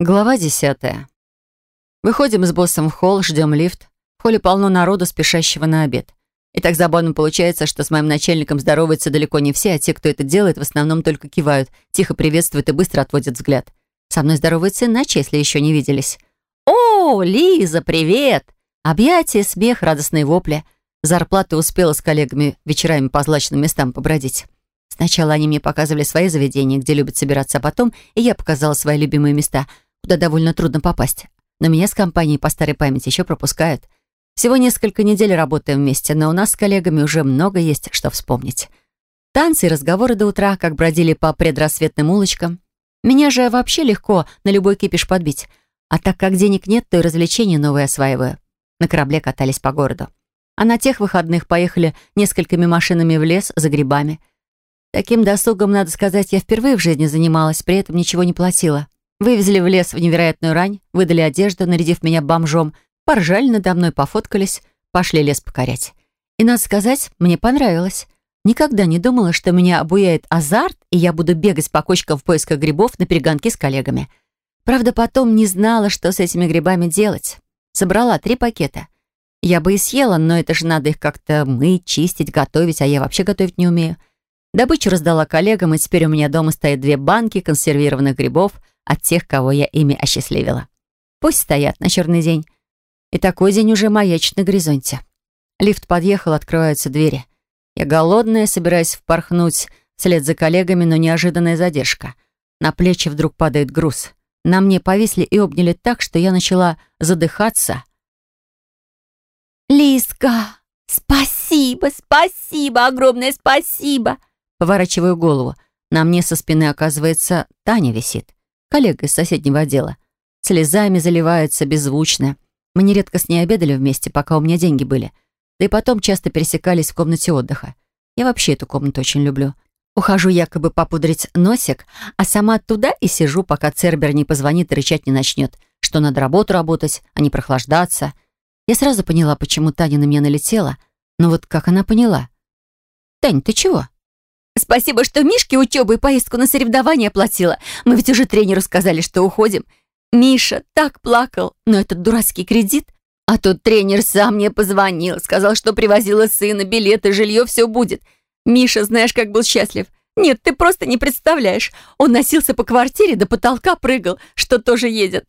Глава десятая. Выходим с боссом в холл, ждем лифт. В холле полно народу, спешащего на обед. И так забавно получается, что с моим начальником здороваются далеко не все, а те, кто это делает, в основном только кивают, тихо приветствуют и быстро отводят взгляд. Со мной здороваются иначе, если еще не виделись. «О, Лиза, привет!» Объятия, смех, радостные вопли. Зарплаты успела с коллегами вечерами по злачным местам побродить. Сначала они мне показывали свои заведения, где любят собираться, а потом и я показала свои любимые места — куда довольно трудно попасть. Но меня с компанией по старой памяти еще пропускают. Всего несколько недель работаем вместе, но у нас с коллегами уже много есть, что вспомнить. Танцы и разговоры до утра, как бродили по предрассветным улочкам. Меня же вообще легко на любой кипиш подбить. А так как денег нет, то и развлечения новые осваиваю. На корабле катались по городу. А на тех выходных поехали несколькими машинами в лес за грибами. Таким досугом, надо сказать, я впервые в жизни занималась, при этом ничего не платила. Вывезли в лес в невероятную рань, выдали одежду, нарядив меня бомжом, поржали надо мной, пофоткались, пошли лес покорять. И, надо сказать, мне понравилось. Никогда не думала, что меня обуяет азарт, и я буду бегать по кочкам в поисках грибов на перегонки с коллегами. Правда, потом не знала, что с этими грибами делать. Собрала три пакета. Я бы и съела, но это же надо их как-то мыть, чистить, готовить, а я вообще готовить не умею. Добычу раздала коллегам, и теперь у меня дома стоят две банки консервированных грибов — от тех, кого я ими осчастливила. Пусть стоят на черный день. И такой день уже маячит на горизонте. Лифт подъехал, открываются двери. Я голодная, собираюсь впорхнуть вслед за коллегами, но неожиданная задержка. На плечи вдруг падает груз. На мне повисли и обняли так, что я начала задыхаться. «Лиска, спасибо, спасибо, огромное спасибо!» Поворачиваю голову. На мне со спины, оказывается, Таня висит коллега из соседнего отдела. Слезами заливается беззвучно. Мы нередко с ней обедали вместе, пока у меня деньги были. Да и потом часто пересекались в комнате отдыха. Я вообще эту комнату очень люблю. Ухожу якобы попудрить носик, а сама туда и сижу, пока Цербер не позвонит и рычать не начнет, что надо работу работать, а не прохлаждаться. Я сразу поняла, почему Таня на меня налетела. Но вот как она поняла? «Тань, ты чего?» Спасибо, что Мишке учебу и поездку на соревнования оплатила. Мы ведь уже тренеру сказали, что уходим. Миша так плакал, но этот дурацкий кредит. А тут тренер сам мне позвонил, сказал, что привозила сына, билеты, жилье, все будет. Миша, знаешь, как был счастлив. Нет, ты просто не представляешь. Он носился по квартире, до потолка прыгал, что тоже едет.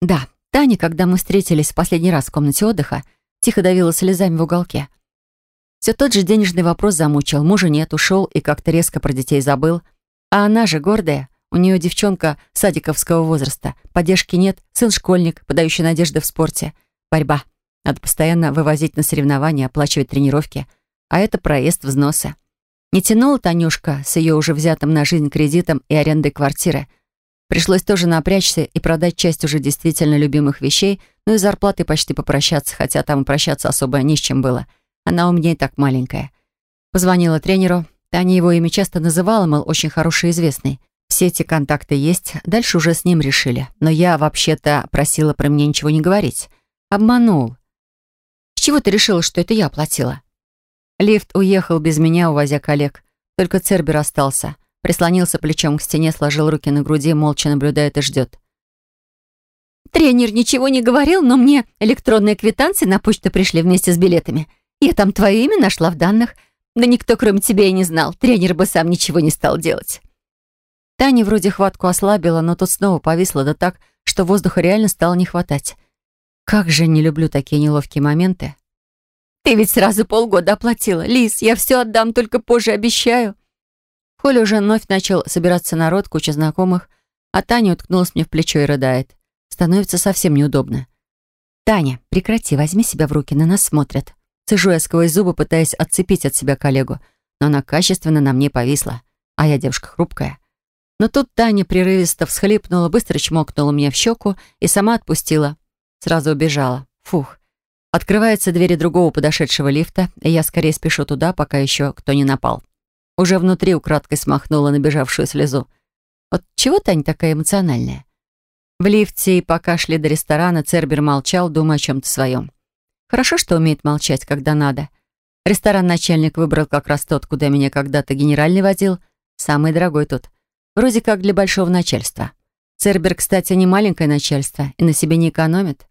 Да, Таня, когда мы встретились в последний раз в комнате отдыха, тихо давила слезами в уголке. Все тот же денежный вопрос замучил. Мужа нет, ушел и как-то резко про детей забыл. А она же гордая. У нее девчонка садиковского возраста. Поддержки нет, сын школьник, подающий надежды в спорте. Борьба. Надо постоянно вывозить на соревнования, оплачивать тренировки. А это проезд, взносы. Не тянула Танюшка с ее уже взятым на жизнь кредитом и арендой квартиры. Пришлось тоже напрячься и продать часть уже действительно любимых вещей, ну и зарплаты почти попрощаться, хотя там и прощаться особо не с чем было — она у меня и так маленькая. Позвонила тренеру. Таня его имя часто называла, мол, очень хороший известный. Все эти контакты есть, дальше уже с ним решили. Но я вообще-то просила про меня ничего не говорить. Обманул. С чего ты решила, что это я оплатила? Лифт уехал без меня, увозя коллег. Только Цербер остался. Прислонился плечом к стене, сложил руки на груди, молча наблюдает и ждет. «Тренер ничего не говорил, но мне электронные квитанции на почту пришли вместе с билетами. Я там твое имя нашла в данных. Да никто, кроме тебя, и не знал. Тренер бы сам ничего не стал делать». Таня вроде хватку ослабила, но тут снова повисла да так, что воздуха реально стало не хватать. Как же не люблю такие неловкие моменты. «Ты ведь сразу полгода оплатила. Лис, я все отдам, только позже обещаю». В уже вновь начал собираться народ, куча знакомых, а Таня уткнулась мне в плечо и рыдает. Становится совсем неудобно. «Таня, прекрати, возьми себя в руки, на нас смотрят». Цежу я сквозь зубы, пытаясь отцепить от себя коллегу, но она качественно на мне повисла, а я девушка хрупкая. Но тут Таня прерывисто всхлипнула, быстро чмокнула меня в щеку и сама отпустила. Сразу убежала. Фух. Открываются двери другого подошедшего лифта, и я скорее спешу туда, пока еще кто не напал. Уже внутри украдкой смахнула набежавшую слезу. Вот чего Таня такая эмоциональная? В лифте и пока шли до ресторана, Цербер молчал, думая о чем-то своем. Хорошо, что умеет молчать, когда надо. Ресторан начальник выбрал как раз тот, куда меня когда-то генеральный водил. Самый дорогой тут. Вроде как для большого начальства. Цербер, кстати, не маленькое начальство и на себе не экономит.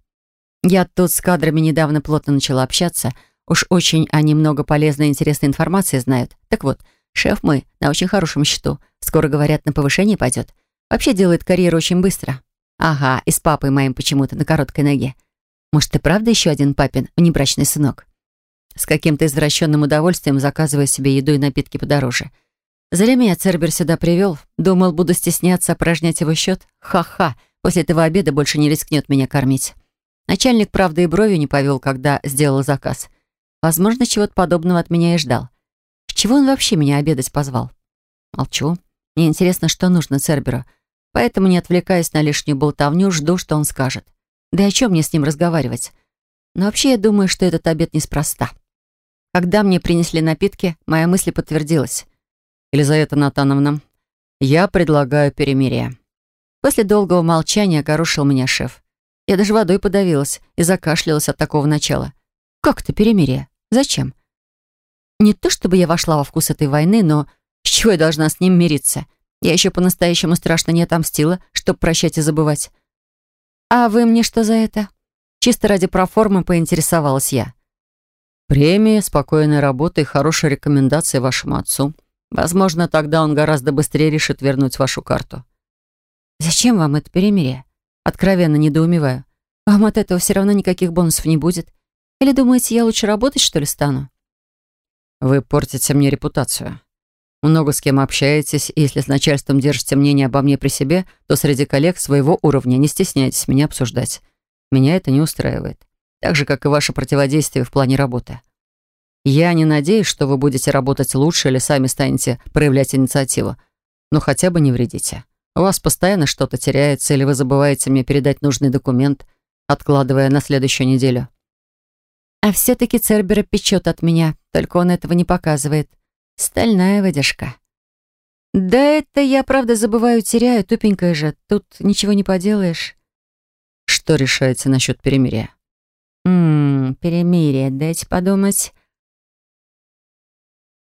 Я тут с кадрами недавно плотно начала общаться. Уж очень они много полезной и интересной информации знают. Так вот, шеф мой на очень хорошем счету. Скоро, говорят, на повышение пойдет. Вообще делает карьеру очень быстро. Ага, и с папой моим почему-то на короткой ноге. Может, и правда еще один папин внебрачный сынок? С каким-то извращенным удовольствием заказывая себе еду и напитки подороже. Зря меня Цербер сюда привел. Думал, буду стесняться опорожнять его счет. Ха-ха, после этого обеда больше не рискнет меня кормить. Начальник, правда, и бровью не повел, когда сделал заказ. Возможно, чего-то подобного от меня и ждал. С чего он вообще меня обедать позвал? Молчу. Мне интересно, что нужно Церберу. Поэтому, не отвлекаясь на лишнюю болтовню, жду, что он скажет. Да и о чем мне с ним разговаривать? Но вообще я думаю, что этот обед неспроста. Когда мне принесли напитки, моя мысль подтвердилась. «Елизавета Натановна, я предлагаю перемирие». После долгого молчания огорошил меня шеф. Я даже водой подавилась и закашлялась от такого начала. «Как это перемирие? Зачем?» Не то чтобы я вошла во вкус этой войны, но с чего я должна с ним мириться? Я еще по-настоящему страшно не отомстила, чтоб прощать и забывать. «А вы мне что за это?» Чисто ради проформы поинтересовалась я. Премия, спокойная работа и хорошая рекомендация вашему отцу. Возможно, тогда он гораздо быстрее решит вернуть вашу карту. Зачем вам это перемирие? Откровенно недоумеваю. Вам от этого все равно никаких бонусов не будет. Или думаете, я лучше работать, что ли, стану? Вы портите мне репутацию. Много с кем общаетесь, и если с начальством держите мнение обо мне при себе, то среди коллег своего уровня не стесняйтесь меня обсуждать. Меня это не устраивает так же, как и ваше противодействие в плане работы. Я не надеюсь, что вы будете работать лучше или сами станете проявлять инициативу, но хотя бы не вредите. У вас постоянно что-то теряется, или вы забываете мне передать нужный документ, откладывая на следующую неделю. А все-таки Цербера печет от меня, только он этого не показывает. Стальная выдержка. Да это я, правда, забываю, теряю, тупенькая же. Тут ничего не поделаешь. Что решаете насчет перемирия? Ммм, перемирие, дайте подумать.